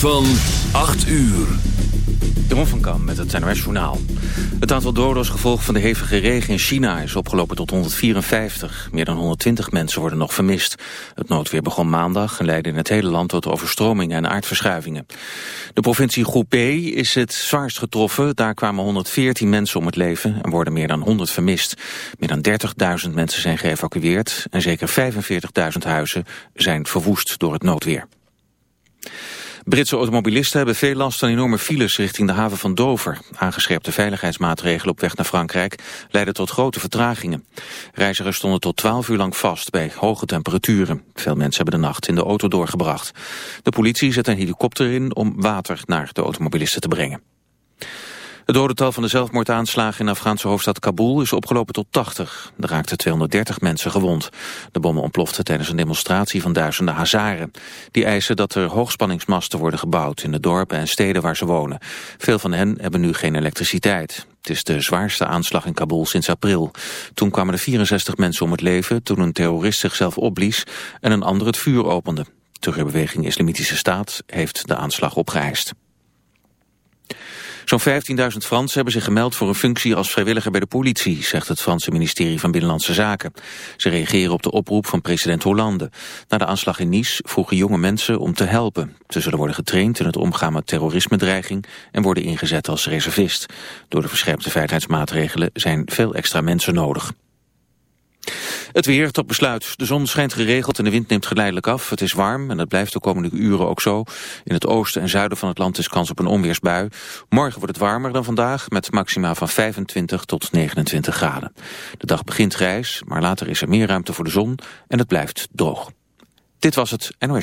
Van 8 uur. Jeroen van Kam met het NOS Journaal. Het aantal doden als gevolg van de hevige regen in China is opgelopen tot 154. Meer dan 120 mensen worden nog vermist. Het noodweer begon maandag en leidde in het hele land tot overstromingen en aardverschuivingen. De provincie Hubei is het zwaarst getroffen. Daar kwamen 114 mensen om het leven en worden meer dan 100 vermist. Meer dan 30.000 mensen zijn geëvacueerd en zeker 45.000 huizen zijn verwoest door het noodweer. Britse automobilisten hebben veel last van enorme files richting de haven van Dover. Aangescherpte veiligheidsmaatregelen op weg naar Frankrijk leiden tot grote vertragingen. Reizigers stonden tot 12 uur lang vast bij hoge temperaturen. Veel mensen hebben de nacht in de auto doorgebracht. De politie zet een helikopter in om water naar de automobilisten te brengen. Het dodental van de zelfmoordaanslagen in de Afghaanse hoofdstad Kabul is opgelopen tot 80. Er raakten 230 mensen gewond. De bommen ontploften tijdens een demonstratie van duizenden Hazaren. Die eisen dat er hoogspanningsmasten worden gebouwd in de dorpen en steden waar ze wonen. Veel van hen hebben nu geen elektriciteit. Het is de zwaarste aanslag in Kabul sinds april. Toen kwamen er 64 mensen om het leven toen een terrorist zichzelf opblies en een ander het vuur opende. De terreurbeweging Islamitische Staat heeft de aanslag opgeëist. Zo'n 15.000 Fransen hebben zich gemeld voor een functie als vrijwilliger bij de politie, zegt het Franse ministerie van Binnenlandse Zaken. Ze reageren op de oproep van president Hollande. Na de aanslag in Nice vroegen jonge mensen om te helpen. Ze zullen worden getraind in het omgaan met terrorisme-dreiging en worden ingezet als reservist. Door de verscherpte veiligheidsmaatregelen zijn veel extra mensen nodig. Het weer tot besluit. De zon schijnt geregeld en de wind neemt geleidelijk af. Het is warm en dat blijft de komende uren ook zo. In het oosten en zuiden van het land is kans op een onweersbui. Morgen wordt het warmer dan vandaag met maxima van 25 tot 29 graden. De dag begint grijs, maar later is er meer ruimte voor de zon en het blijft droog. Dit was het NOS.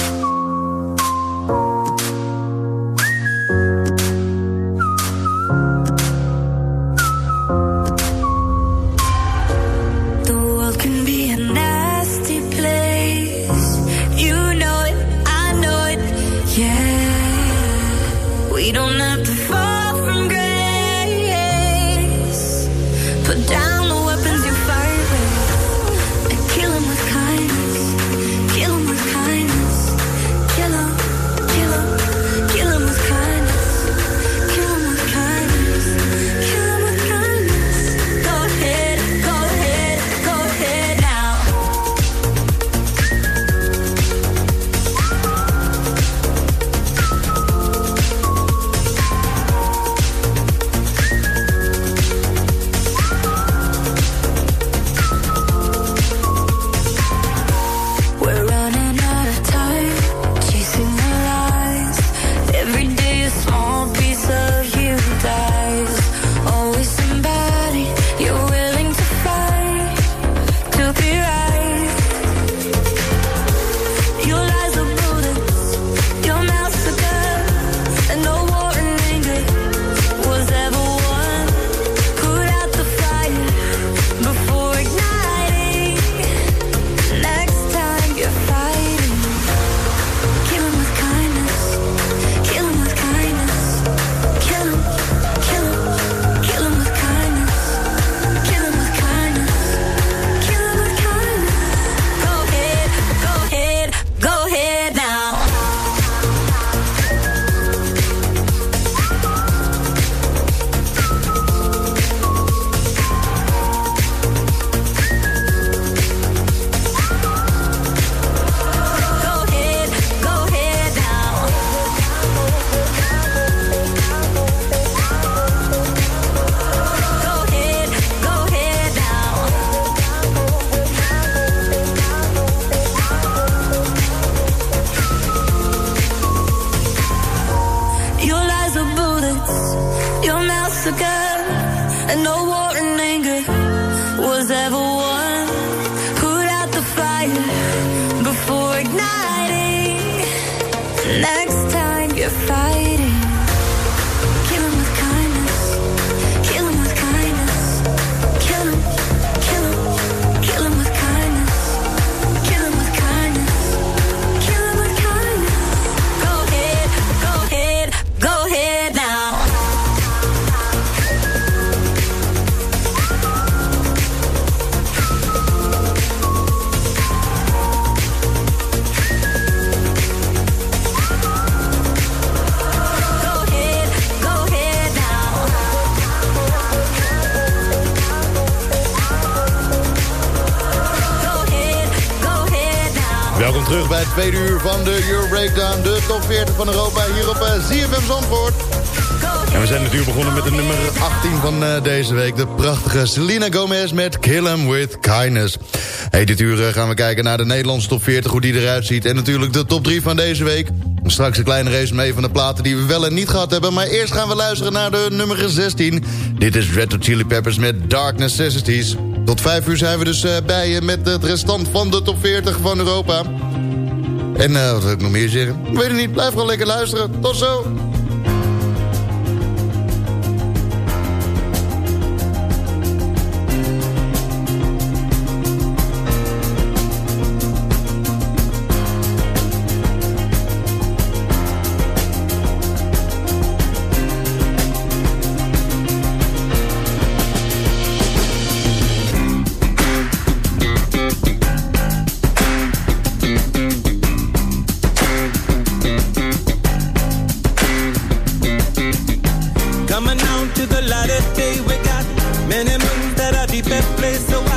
Love van de Euro Breakdown. De top 40 van Europa hier op eh, ZFM Zandvoort. En we zijn natuurlijk begonnen met de nummer 18 van eh, deze week. De prachtige Selena Gomez met Kill 'Em With Kindness. Hey, dit uur eh, gaan we kijken naar de Nederlandse top 40, hoe die eruit ziet. En natuurlijk de top 3 van deze week. Straks een kleine mee van de platen die we wel en niet gehad hebben. Maar eerst gaan we luisteren naar de nummer 16. Dit is Red Hot Chili Peppers met Dark Necessities. Tot 5 uur zijn we dus eh, bij je met het restant van de top 40 van Europa. En eh, wat wil ik nog meer zeggen? Weet het niet, blijf gewoon lekker luisteren. Tot zo! On to the of day, we got many moons that are deep at play.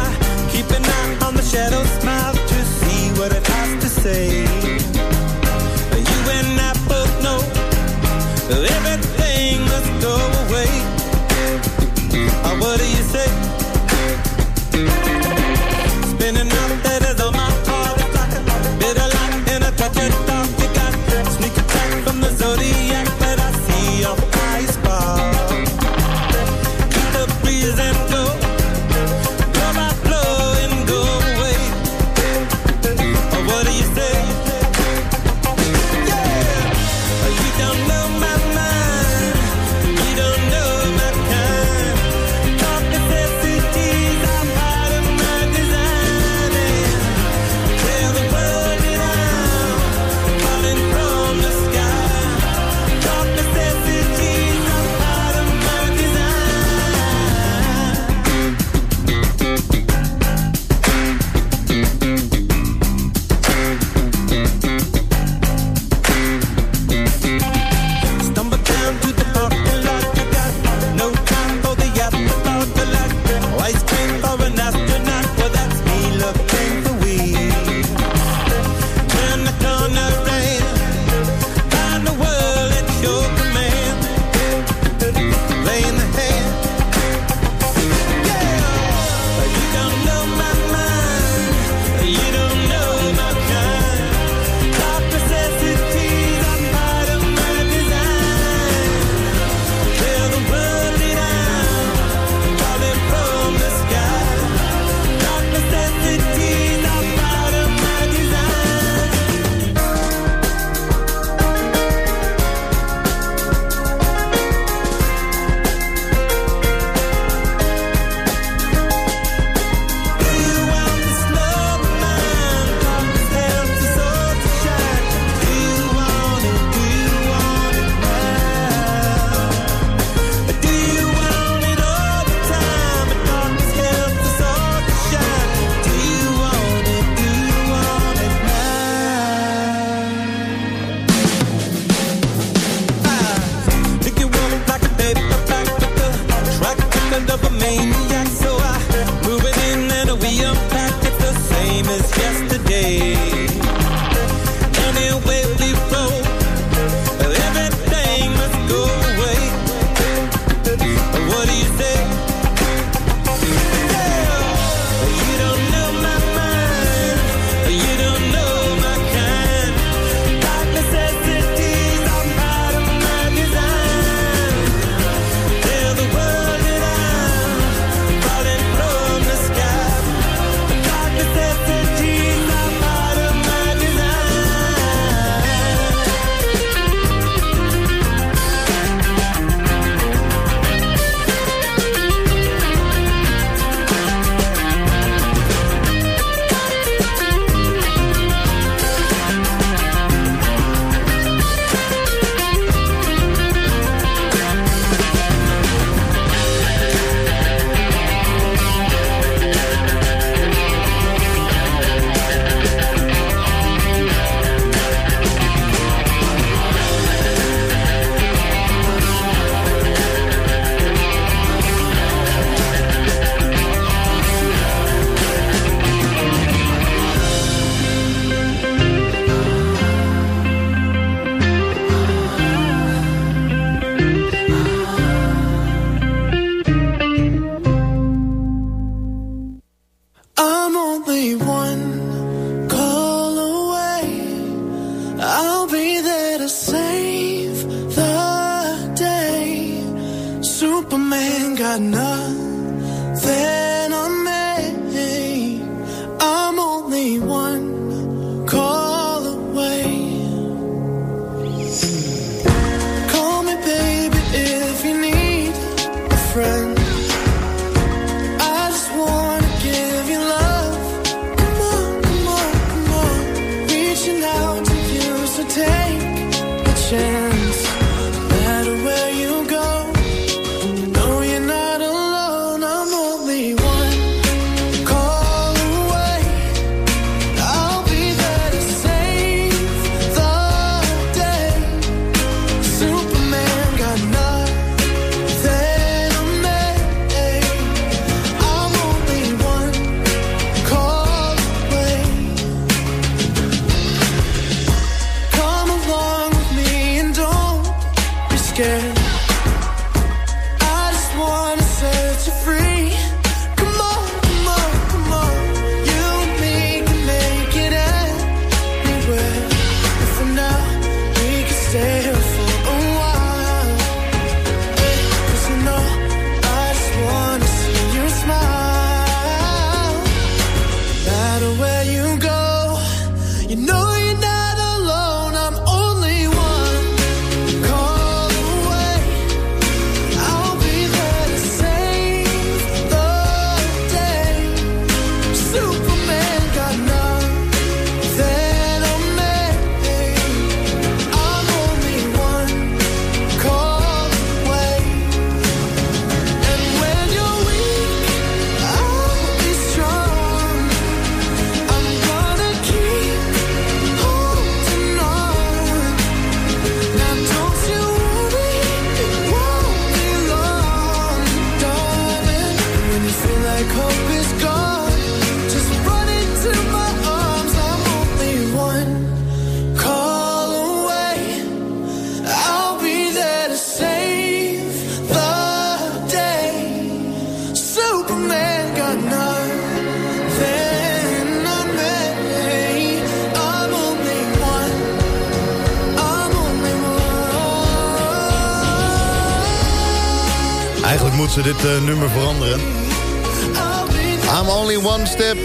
You know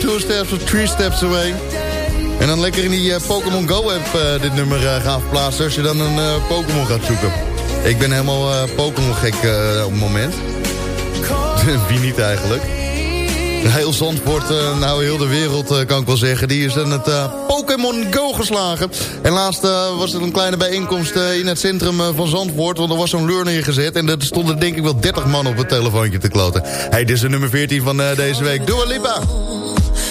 two steps or three steps away. En dan lekker in die eh, Pokémon Go-app eh, dit nummer eh, gaan verplaatsen... als je dan een Pokémon gaat zoeken. Ik ben helemaal Pokémon-gek op het moment. Wie niet eigenlijk? Heel Zandvoort, nou heel de wereld kan ik wel zeggen... die is aan het Pokémon Go geslagen. En laatst was er een kleine bijeenkomst in het centrum van Zandvoort... want er was zo'n leur neergezet... en er stonden denk ik wel 30 man op het telefoontje te kloten. Hey, dit is de nummer 14 van deze week. Dua Lipa!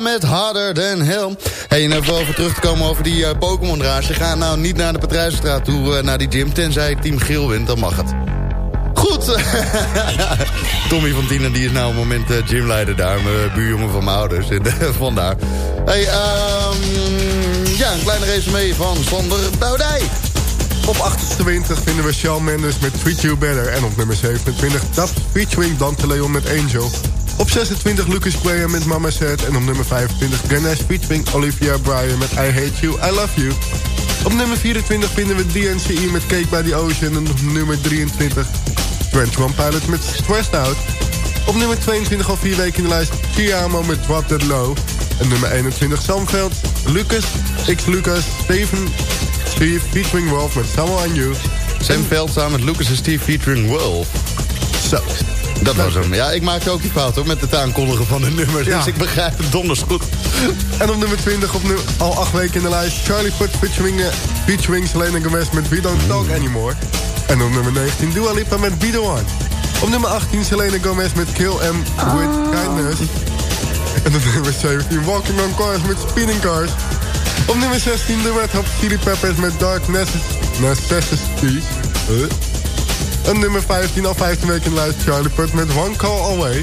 Met Harder Than Hell. Hey, en even over terug te komen over die eh, Pokémon-race. Ga nou niet naar de Patrijzenstraat toe, eh, naar die gym. Tenzij Team Geel wint, dan mag het. Goed. Tommy van Tienen die is nou het moment eh, gymleider daar. Mijn buurjongen van mijn ouders. Vandaar. Hey, ehm, ja, een kleine resume van Sander Doudij. Op 28 vinden we Shawn Mendes met Treat You Better. En op nummer 27 Dubs featuring Dante Leon met Angel. Op 26 Lucas Graham met Mama Said. En op nummer 25 Ganesh featuring Olivia Bryan met I Hate You, I Love You. Op nummer 24 vinden we DNCE met Cake by the Ocean. En op nummer 23 21 Pilots met Stressed Out. Op nummer 22 al vier weken in de lijst Tiamo met Drop That Low. En nummer 21 Samveld, Lucas, X Lucas, Steven, Steve featuring Wolf met Someone on You. Sam Veld samen met Lucas en Steve featuring Wolf. Zo. Dat was hem. Ja, ik maakte ook die fout hoor, met het aankondigen van de nummers. Ja. Dus ik begrijp het donders goed. En op nummer 20 op nu, al acht weken in de lijst Charlie Puth featuring, eh, featuring Selena Gomez met We Don't Talk Anymore. En op nummer 19 Dua Lipa met Be The One. Op nummer 18 Selena Gomez met Kill Em With Kindness. En op nummer 17 Walking On Cars met Spinning Cars. Op nummer 16 de Red Hot Chili Peppers met Dark Necess- Necessities. Huh? En nummer 15 al 15 weken in de lijst Charlie Puth met One Call Away.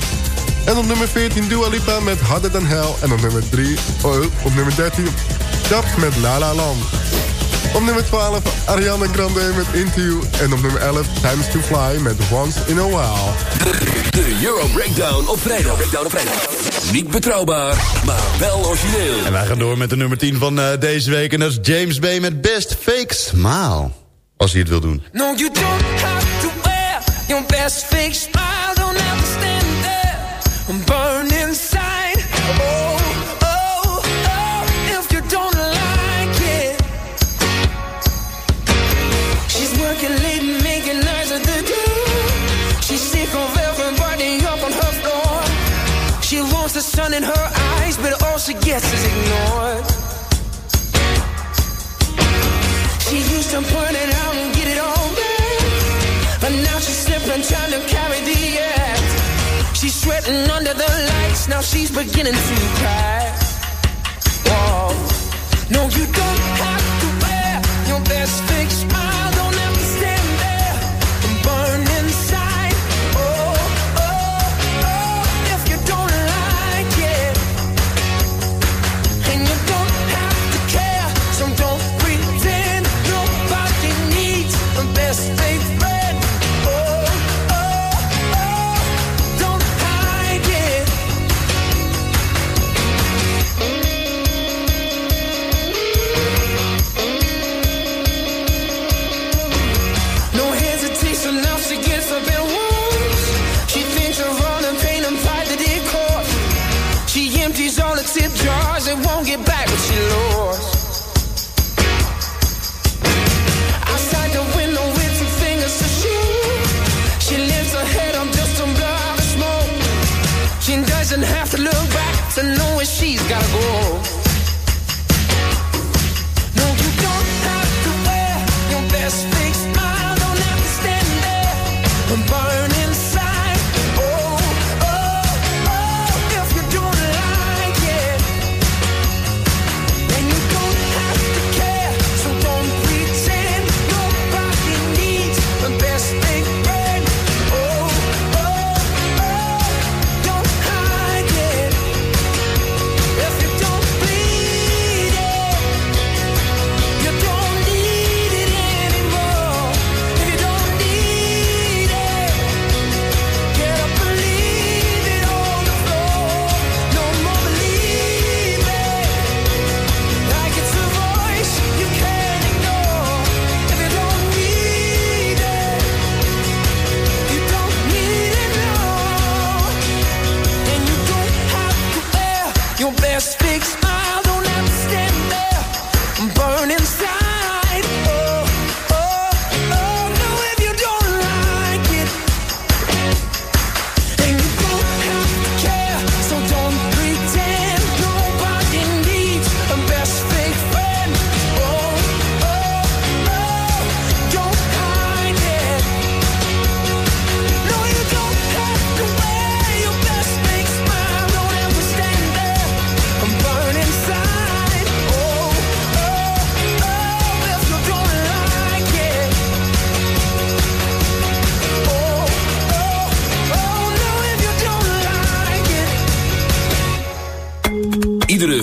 En op nummer 14 Dua Lipa met Harder Than Hell. En op nummer 3, oh, op nummer 13 Dubs met La La Land. Op nummer 12 Ariana Grande met Into You. En op nummer 11 Times to Fly met Once in a While. De Euro Breakdown op vrijdag. Breakdown op vrijdag. Niet betrouwbaar, maar wel origineel. En wij gaan door met de nummer 10 van eh, deze week. En dat is James Bay met Best Fake Smile. Als hij het wil doen. No, you don't your best fake smile. Don't ever stand there and burn inside. Oh, oh, oh, if you don't like it. She's working late and making nights at the door. She's sick of everybody up on her floor. She wants the sun in her eyes, but all she gets is ignored. She used to put it out she's trying to carry the act. She's sweating under the lights, now she's beginning to crack. Whoa. No, you don't have to wear your best fake smile.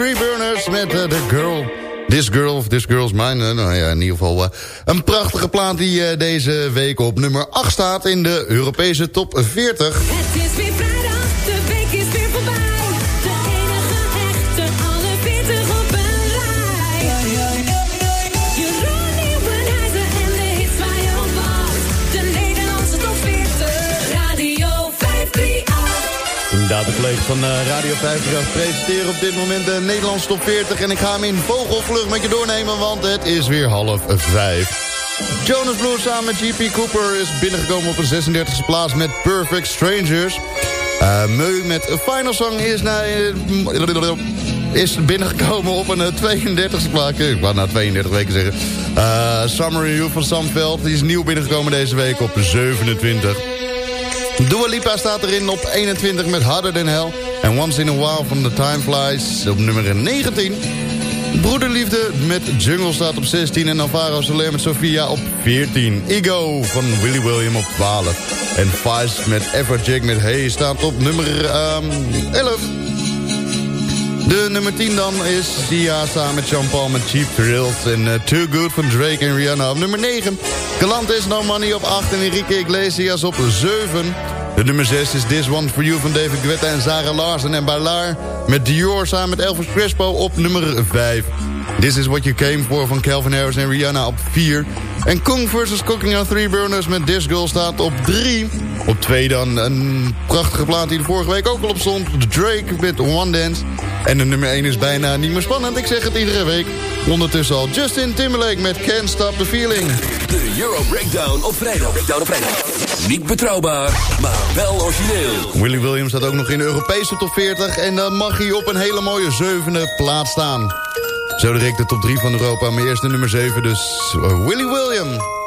Three Burners met uh, The Girl. This Girl of This Girl's Mine. Nou ja, in ieder geval uh, een prachtige plaat die deze week op nummer 8 staat in de Europese top 40. 538. Inderdaad, de collega's van Radio 538 presenteren op dit moment de Nederlandse top 40. En ik ga hem in vogelvlucht met je doornemen, want het is weer half vijf. Jonas Blue samen met G.P. Cooper is binnengekomen op een 36e plaats met Perfect Strangers. Uh, Meu met Final Song is, naar, is binnengekomen op een 32e plaats. Ik wou nou 32 weken zeggen. Uh, Summer You van Samveld is nieuw binnengekomen deze week op 27. Dua Lipa staat erin op 21 met Harder Than Hell. En Once in a While van The Time Flies op nummer 19. Broederliefde met Jungle staat op 16. En Alvaro Soler met Sofia op 14. Ego van Willy William op 12. En Vice met Everjack met Hey staat op nummer um, ehm, 11. De nummer 10 dan is Sia samen met Jean-Paul met Cheap Thrills. En uh, Too Good van Drake en Rihanna op nummer 9. Galantis No Money op 8 en Enrique Iglesias op 7. De nummer 6 is This One For You van David Guetta en Sarah Larsen en Bailar. Met Dior samen met Elvis Crespo op nummer 5. This Is What You Came For van Calvin Harris en Rihanna op 4. En Kong vs. Cooking on Three Burners met This Girl staat op 3. Op 2 dan een prachtige plaat die er vorige week ook al op stond. Drake met One Dance. En de nummer 1 is bijna niet meer spannend. Ik zeg het iedere week. Ondertussen al Justin Timberlake met Can't Stop the Feeling. De Euro Breakdown op vrijdag. Breakdown op vrijdag. Niet betrouwbaar, maar wel origineel. Willy Williams staat ook nog in de Europese top 40. En dan mag hij op een hele mooie zevende plaats staan. Zo direct de top 3 van Europa. Maar eerst de nummer 7, dus uh, Willy William.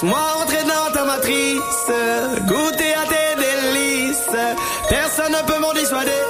Laisse-moi rentrer dans ta matrice. Goûter à tes délices. Personne ne peut m'en dissuader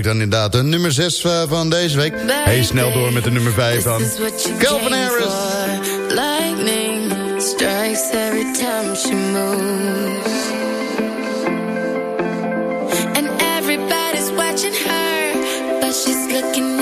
week dan inderdaad. De nummer 6 eh, van deze week. Hey, snel door met de nummer 5 van Calvin Harris. Lightning strikes every time she moves. And everybody's watching her, but she's looking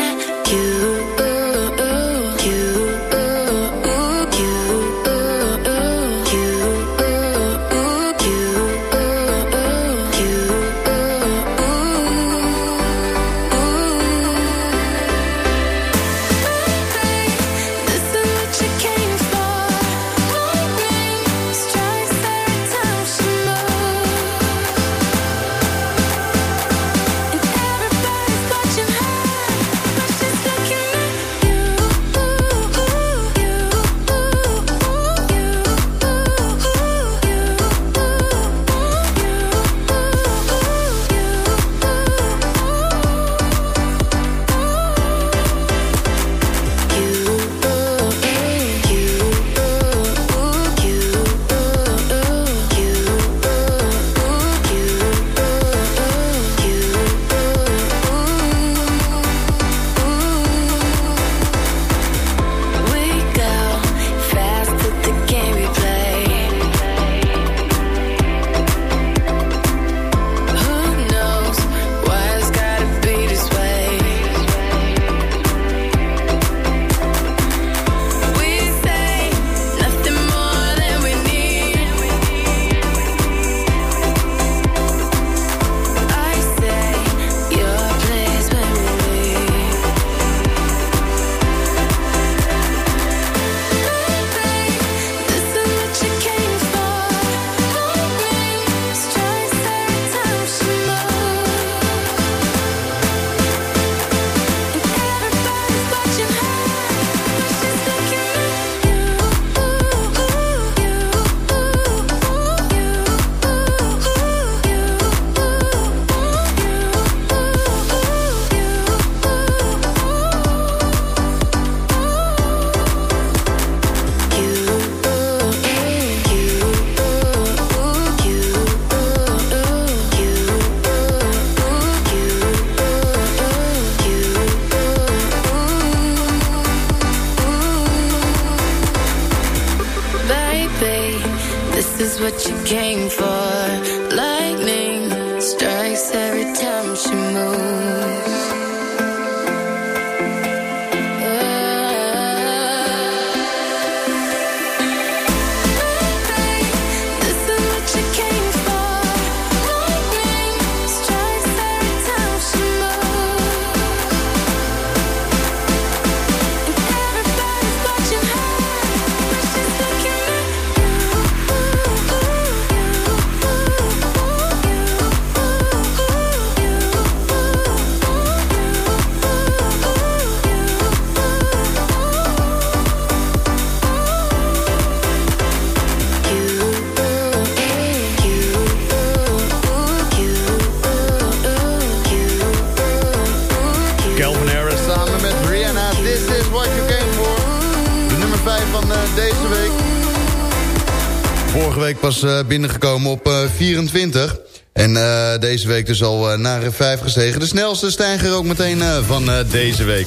pas eh, binnengekomen op eh, 24. En eh, deze week dus al eh, naar 5 gestegen. De snelste stijger ook meteen eh, van eh, deze week.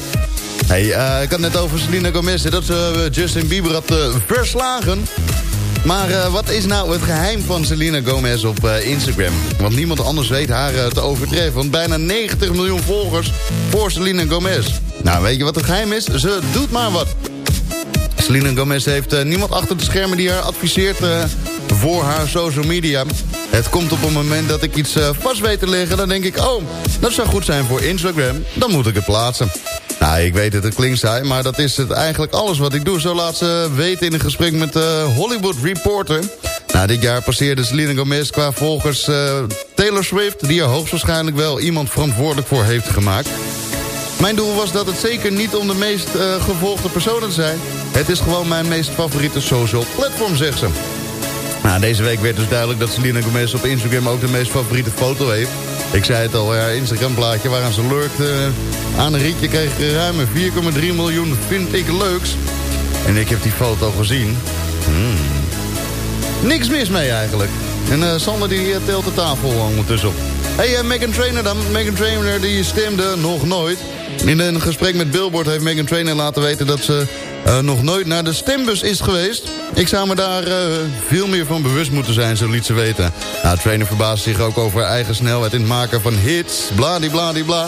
Hey, eh, ik had net over Selena Gomez. Dat ze eh, Justin Bieber had eh, verslagen. Maar eh, wat is nou het geheim van Selena Gomez op eh, Instagram? Want niemand anders weet haar eh, te overtreffen. Want bijna 90 miljoen volgers voor Selena Gomez. Nou, weet je wat het geheim is? Ze doet maar wat. Selena Gomez heeft eh, niemand achter de schermen die haar adviseert eh, voor haar social media. Het komt op een moment dat ik iets eh, vast weet te leggen. Dan denk ik, oh, dat zou goed zijn voor Instagram. Dan moet ik het plaatsen. Nou, ik weet het, het klinkt saai, maar dat is het eigenlijk alles wat ik doe. Zo laat ze weten in een gesprek met de Hollywood Reporter. Nou, dit jaar passeerde Selena Gomez qua volgers eh, Taylor Swift... die er hoogstwaarschijnlijk wel iemand verantwoordelijk voor heeft gemaakt. Mijn doel was dat het zeker niet om de meest gevolgde personen zijn. Het is gewoon mijn meest favoriete social platform, zegt ze. Nou, deze week werd dus duidelijk dat Selena Gomez op Instagram ook de meest favoriete foto heeft. Ik zei het al, haar Instagram plaatje waaraan ze lurkt eh, aan een rietje kreeg ruim 4,3 miljoen vind ik leuks. En ik heb die foto gezien. Hmm. Niks mis mee eigenlijk. En eh, Sander die eh, telt de tafel ondertussen op. Hey, uh, Megan Trainer dan. Megan Trainer die stemde nog nooit. In een gesprek met Billboard heeft Megan Trainer laten weten dat ze uh, nog nooit naar de stembus is geweest. Ik zou me daar uh, veel meer van bewust moeten zijn, zo liet ze weten. Nou, Trainer verbaasde zich ook over eigen snelheid in het maken van hits, bladibladibla.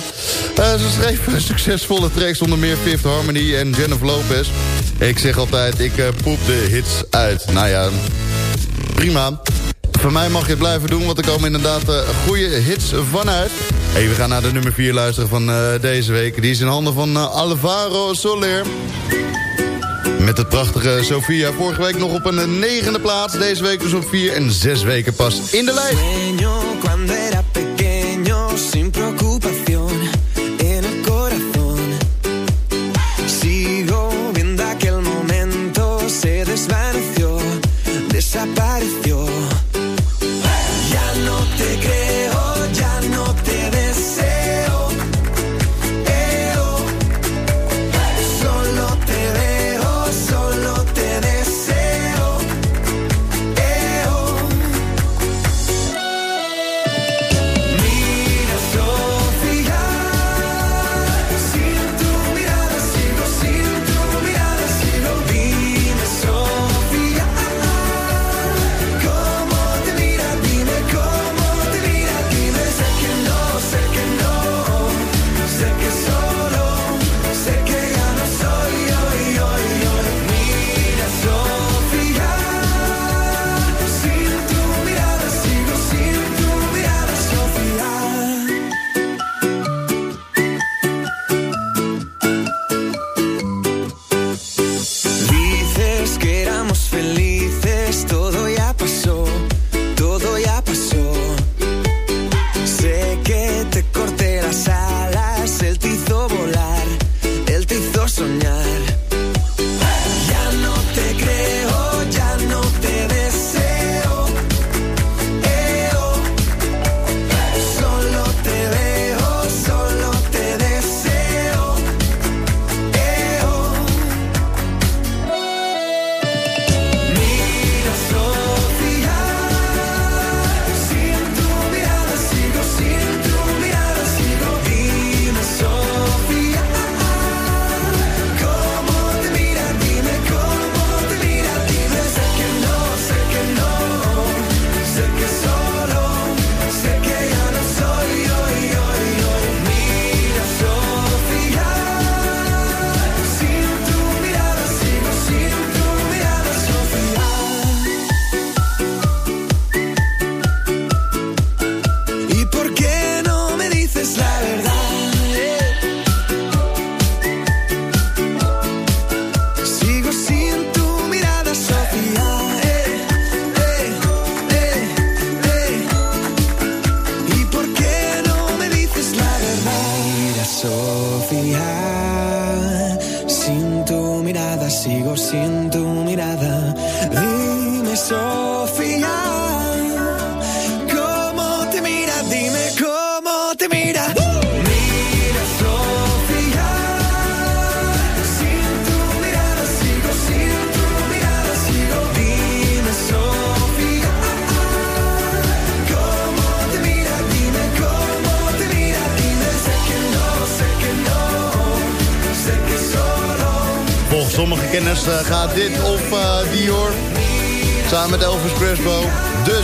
Uh, ze schreef succesvolle tracks onder meer Fifth Harmony en Jennifer Lopez. Ik zeg altijd, ik poep de hits uit. Nou ja, prima. Voor mij mag je het blijven doen, want er komen inderdaad goede hits vanuit. Hey, we gaan naar de nummer 4 luisteren van deze week. Die is in handen van Alvaro Soler. Met het prachtige Sofia. Vorige week nog op een negende plaats. Deze week dus op 4 en 6 weken pas in de lijst.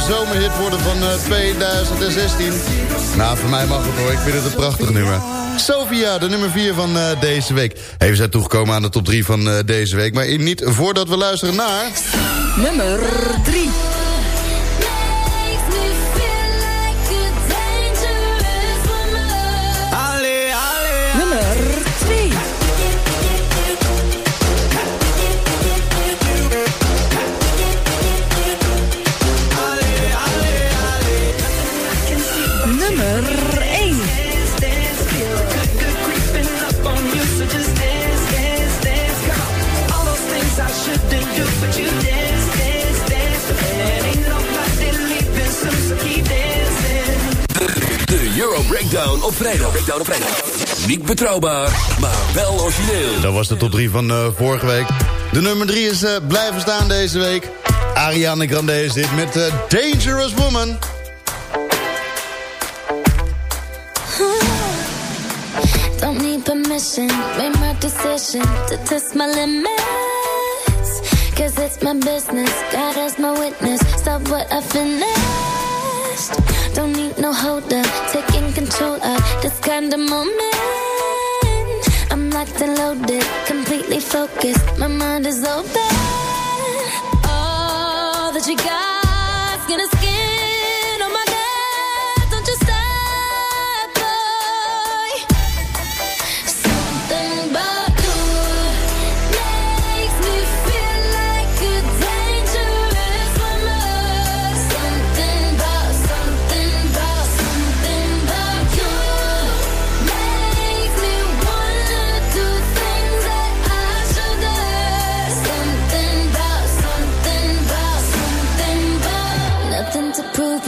Zomerhit worden van eh, 2016. Nou, voor mij mag het hoor. Ik vind het een prachtig nummer. Sophia, de nummer 4 van eh, deze week. Even zijn toegekomen aan de top 3 van eh, deze week. Maar niet voordat we luisteren naar... Nummer 3. Breakdown op vrijdag. Breakdown op vrijdag. Niet betrouwbaar, maar wel origineel. Dat was de top 3 van eh, vorige week. De nummer 3 is eh, blijven staan deze week. Ariana Grande is dit met eh, Dangerous Woman. Don't need permission, made my decision to test my limits. Cause it's my business, God as my witness. Stop what I finished. Don't need no holder, taking control of this kind of moment. I'm locked and loaded, completely focused. My mind is open. All that you got's gonna skin.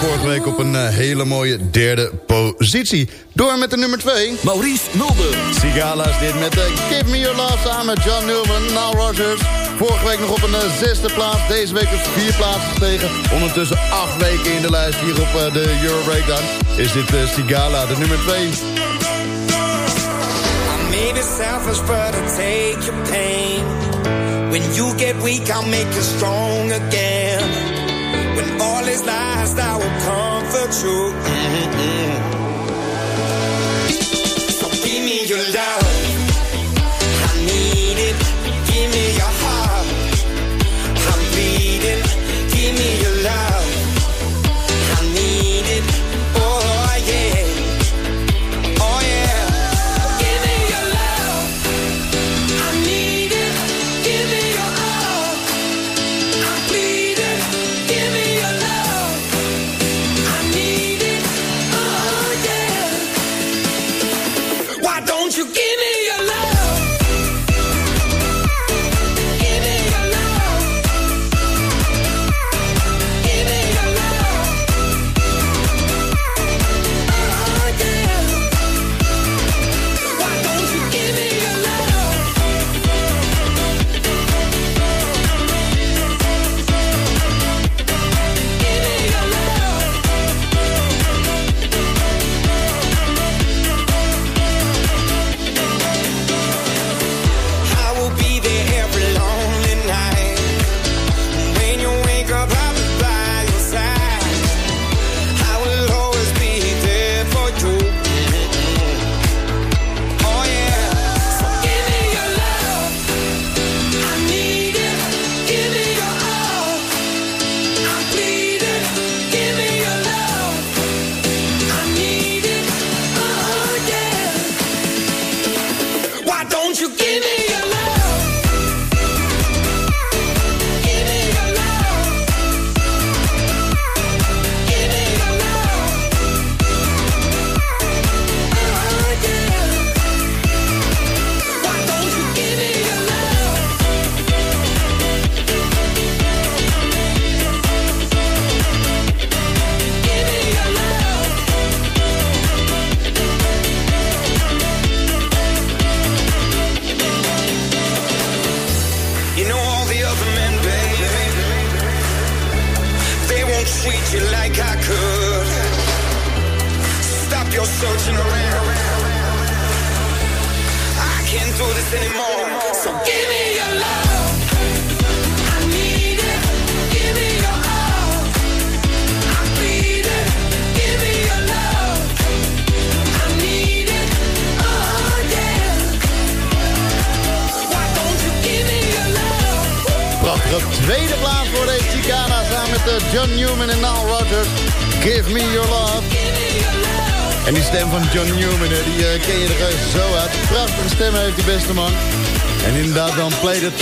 Vorige week op een uh, hele mooie derde positie. Door met de nummer 2. Maurice Mulder. Sigala's dit met uh, Give Me Your Love samen met John Newman, Now Rogers. Vorige week nog op een uh, zesde plaats. Deze week dus vier plaatsen gestegen. Ondertussen acht weken in de lijst hier op de Euro Breakdown. Is dit Sigala, de nummer 2. Maybe selfish, but take your pain. When you get weak, I'll make you strong again. All is lies, I will comfort you. Mm -hmm.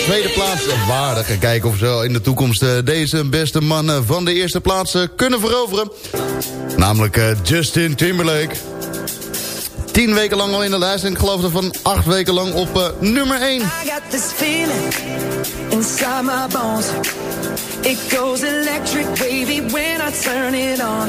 Tweede plaats waardig. En kijken of ze in de toekomst eh, deze beste man van de eerste plaats eh, kunnen veroveren. Namelijk eh, Justin Timberlake. Tien weken lang al in de lijst en ik geloof van acht weken lang op nummer 1. I got this feeling inside my bones. It goes electric wavy when I turn it on.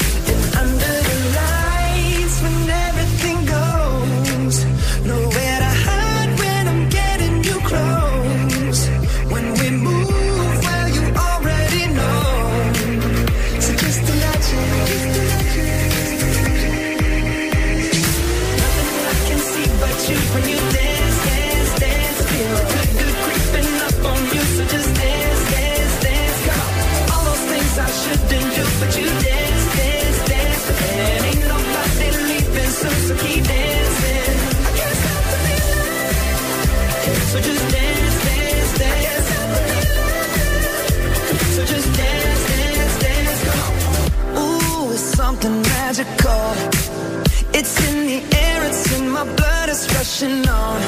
My blood is rushing on.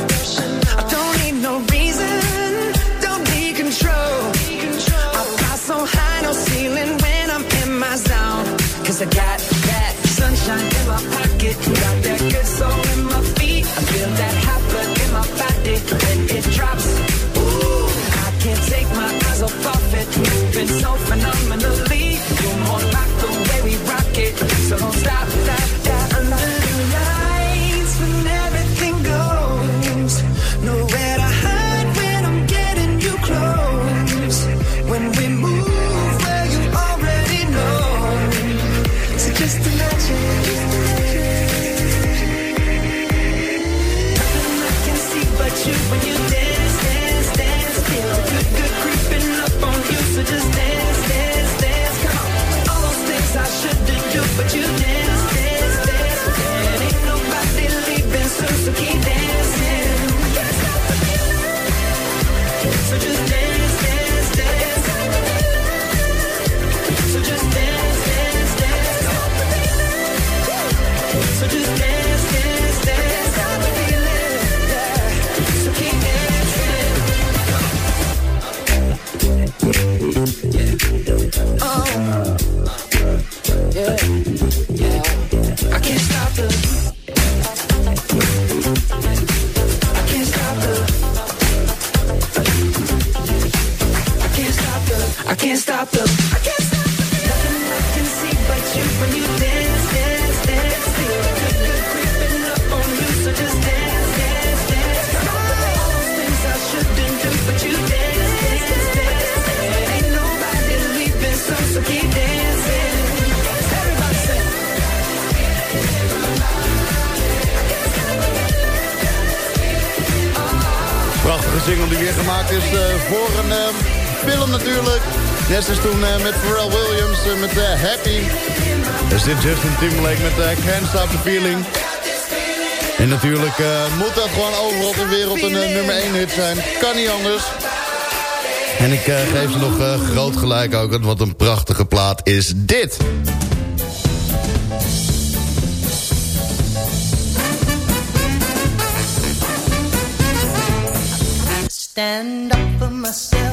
I don't Happy. Dus dit Justin Timberlake met eh, Can't Stop the Feeling. En natuurlijk eh, moet dat gewoon overal ter wereld een eh, nummer 1 hit zijn. Kan niet anders. En ik geef ze nog groot gelijk ook, want wat een prachtige plaat is dit. Stand up for myself.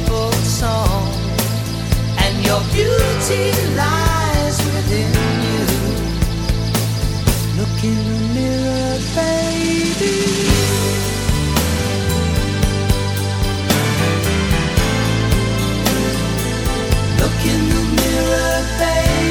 your beauty lies within you. Look in the mirror, baby. Look in the mirror, baby.